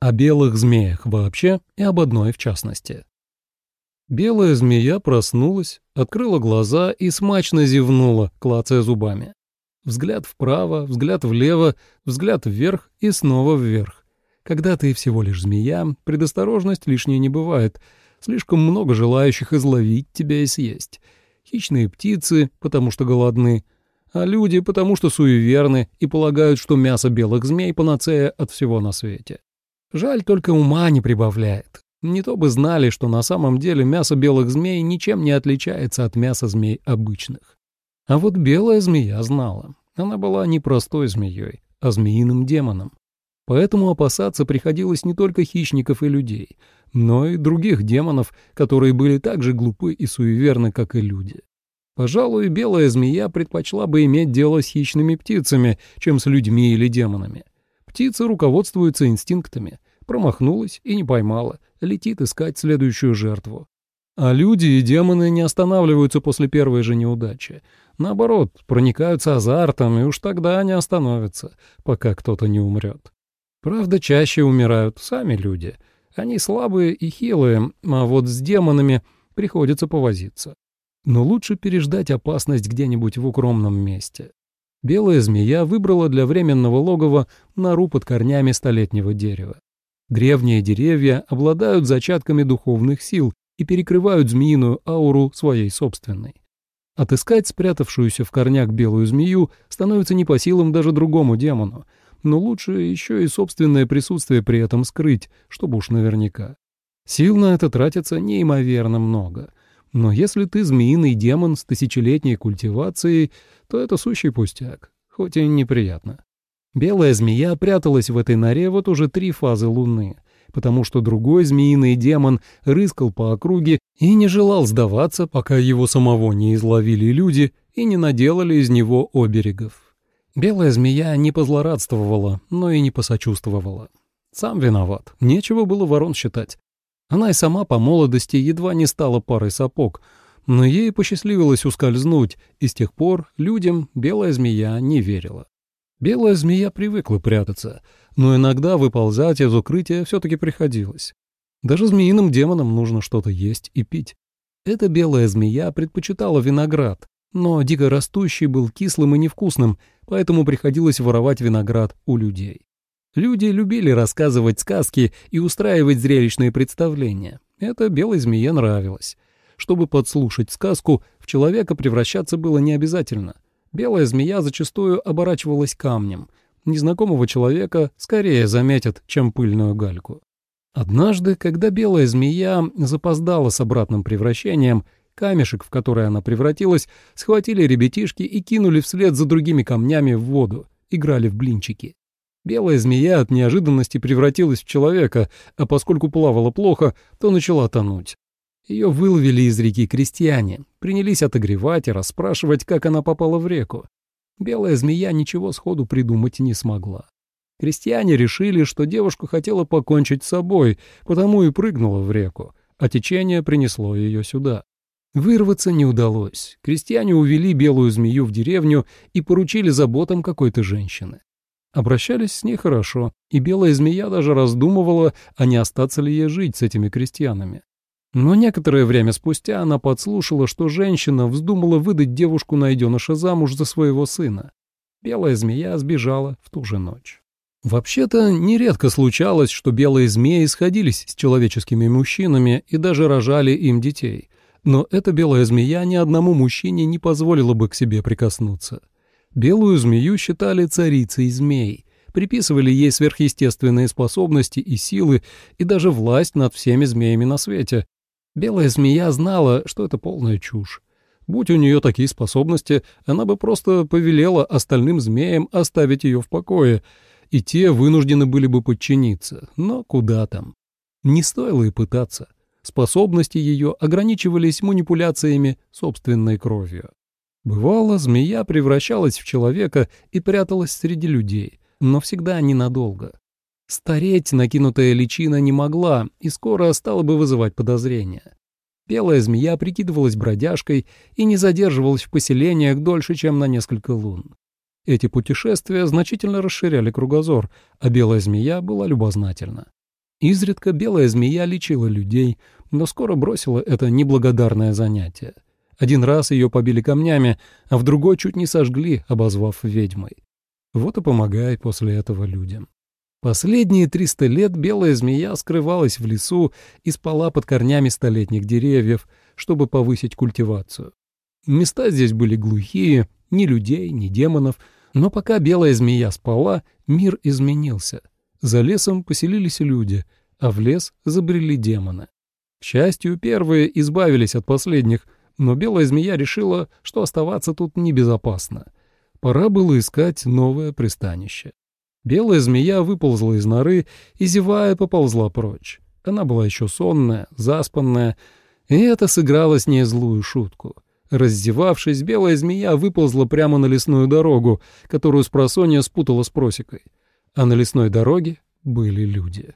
О белых змеях вообще и об одной в частности. Белая змея проснулась, открыла глаза и смачно зевнула, клацая зубами. Взгляд вправо, взгляд влево, взгляд вверх и снова вверх. Когда ты всего лишь змея, предосторожность лишней не бывает. Слишком много желающих изловить тебя и съесть. Хищные птицы, потому что голодны, а люди, потому что суеверны и полагают, что мясо белых змей — панацея от всего на свете. Жаль, только ума не прибавляет. Не то бы знали, что на самом деле мясо белых змей ничем не отличается от мяса змей обычных. А вот белая змея знала. Она была не простой змеей, а змеиным демоном. Поэтому опасаться приходилось не только хищников и людей, но и других демонов, которые были так же глупы и суеверны, как и люди. Пожалуй, белая змея предпочла бы иметь дело с хищными птицами, чем с людьми или демонами. Птица руководствуется инстинктами. Промахнулась и не поймала, летит искать следующую жертву. А люди и демоны не останавливаются после первой же неудачи. Наоборот, проникаются азартом, и уж тогда не остановятся, пока кто-то не умрет. Правда, чаще умирают сами люди. Они слабые и хилые, а вот с демонами приходится повозиться. Но лучше переждать опасность где-нибудь в укромном месте. Белая змея выбрала для временного логова нору под корнями столетнего дерева. Древние деревья обладают зачатками духовных сил и перекрывают змеиную ауру своей собственной. Отыскать спрятавшуюся в корнях белую змею становится не по силам даже другому демону, но лучше еще и собственное присутствие при этом скрыть, чтобы уж наверняка. Сил на это тратится неимоверно много. Но если ты змеиный демон с тысячелетней культивацией, то это сущий пустяк, хоть и неприятно. Белая змея пряталась в этой норе вот уже три фазы луны — потому что другой змеиный демон рыскал по округе и не желал сдаваться, пока его самого не изловили люди и не наделали из него оберегов. Белая змея не позлорадствовала, но и не посочувствовала. Сам виноват, нечего было ворон считать. Она и сама по молодости едва не стала парой сапог, но ей посчастливилось ускользнуть, и с тех пор людям белая змея не верила. Белая змея привыкла прятаться, но иногда выползать из укрытия все-таки приходилось. Даже змеиным демонам нужно что-то есть и пить. Эта белая змея предпочитала виноград, но дикорастущий был кислым и невкусным, поэтому приходилось воровать виноград у людей. Люди любили рассказывать сказки и устраивать зрелищные представления. Это белой змее нравилось. Чтобы подслушать сказку, в человека превращаться было не обязательно — Белая змея зачастую оборачивалась камнем. Незнакомого человека скорее заметят, чем пыльную гальку. Однажды, когда белая змея запоздала с обратным превращением, камешек, в который она превратилась, схватили ребятишки и кинули вслед за другими камнями в воду, играли в блинчики. Белая змея от неожиданности превратилась в человека, а поскольку плавала плохо, то начала тонуть. Ее выловили из реки крестьяне, принялись отогревать и расспрашивать, как она попала в реку. Белая змея ничего сходу придумать не смогла. Крестьяне решили, что девушка хотела покончить с собой, потому и прыгнула в реку, а течение принесло ее сюда. Вырваться не удалось. Крестьяне увели белую змею в деревню и поручили заботам какой-то женщины. Обращались с ней хорошо, и белая змея даже раздумывала, а не остаться ли ей жить с этими крестьянами. Но некоторое время спустя она подслушала, что женщина вздумала выдать девушку-найденыша замуж за своего сына. Белая змея сбежала в ту же ночь. Вообще-то, нередко случалось, что белые змеи сходились с человеческими мужчинами и даже рожали им детей. Но эта белая змея ни одному мужчине не позволила бы к себе прикоснуться. Белую змею считали царицей змей, приписывали ей сверхъестественные способности и силы и даже власть над всеми змеями на свете, Белая змея знала, что это полная чушь. Будь у нее такие способности, она бы просто повелела остальным змеям оставить ее в покое, и те вынуждены были бы подчиниться. Но куда там? Не стоило и пытаться. Способности ее ограничивались манипуляциями собственной кровью. Бывало, змея превращалась в человека и пряталась среди людей, но всегда ненадолго. Стареть накинутая личина не могла и скоро стала бы вызывать подозрения. Белая змея прикидывалась бродяжкой и не задерживалась в поселениях дольше, чем на несколько лун. Эти путешествия значительно расширяли кругозор, а белая змея была любознательна. Изредка белая змея лечила людей, но скоро бросила это неблагодарное занятие. Один раз ее побили камнями, а в другой чуть не сожгли, обозвав ведьмой. Вот и помогай после этого людям. Последние триста лет белая змея скрывалась в лесу и спала под корнями столетних деревьев, чтобы повысить культивацию. Места здесь были глухие, ни людей, ни демонов, но пока белая змея спала, мир изменился. За лесом поселились люди, а в лес забрели демоны. К счастью, первые избавились от последних, но белая змея решила, что оставаться тут небезопасно. Пора было искать новое пристанище. Белая змея выползла из норы и, зевая, поползла прочь. Она была еще сонная, заспанная, и это сыграло с ней злую шутку. Раздевавшись, белая змея выползла прямо на лесную дорогу, которую с просонья спутала с просекой. А на лесной дороге были люди.